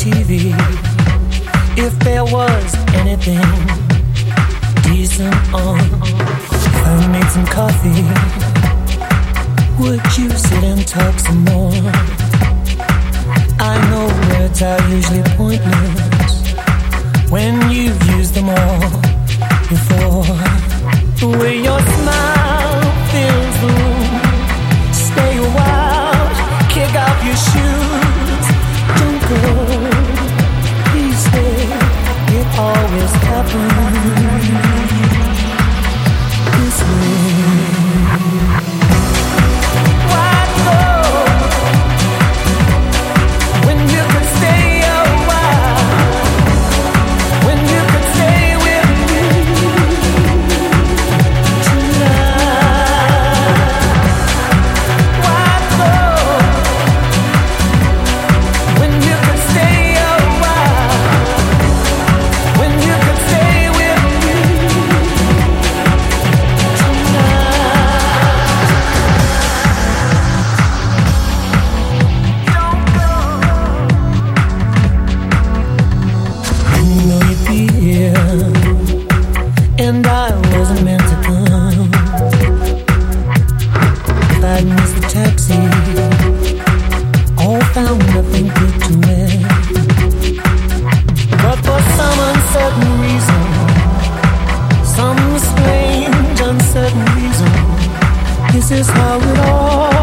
TV. If there was anything decent on, if I made some coffee, would you sit and talk some more? I know words are usually pointless when you've used them all before. The way this way. This is how it all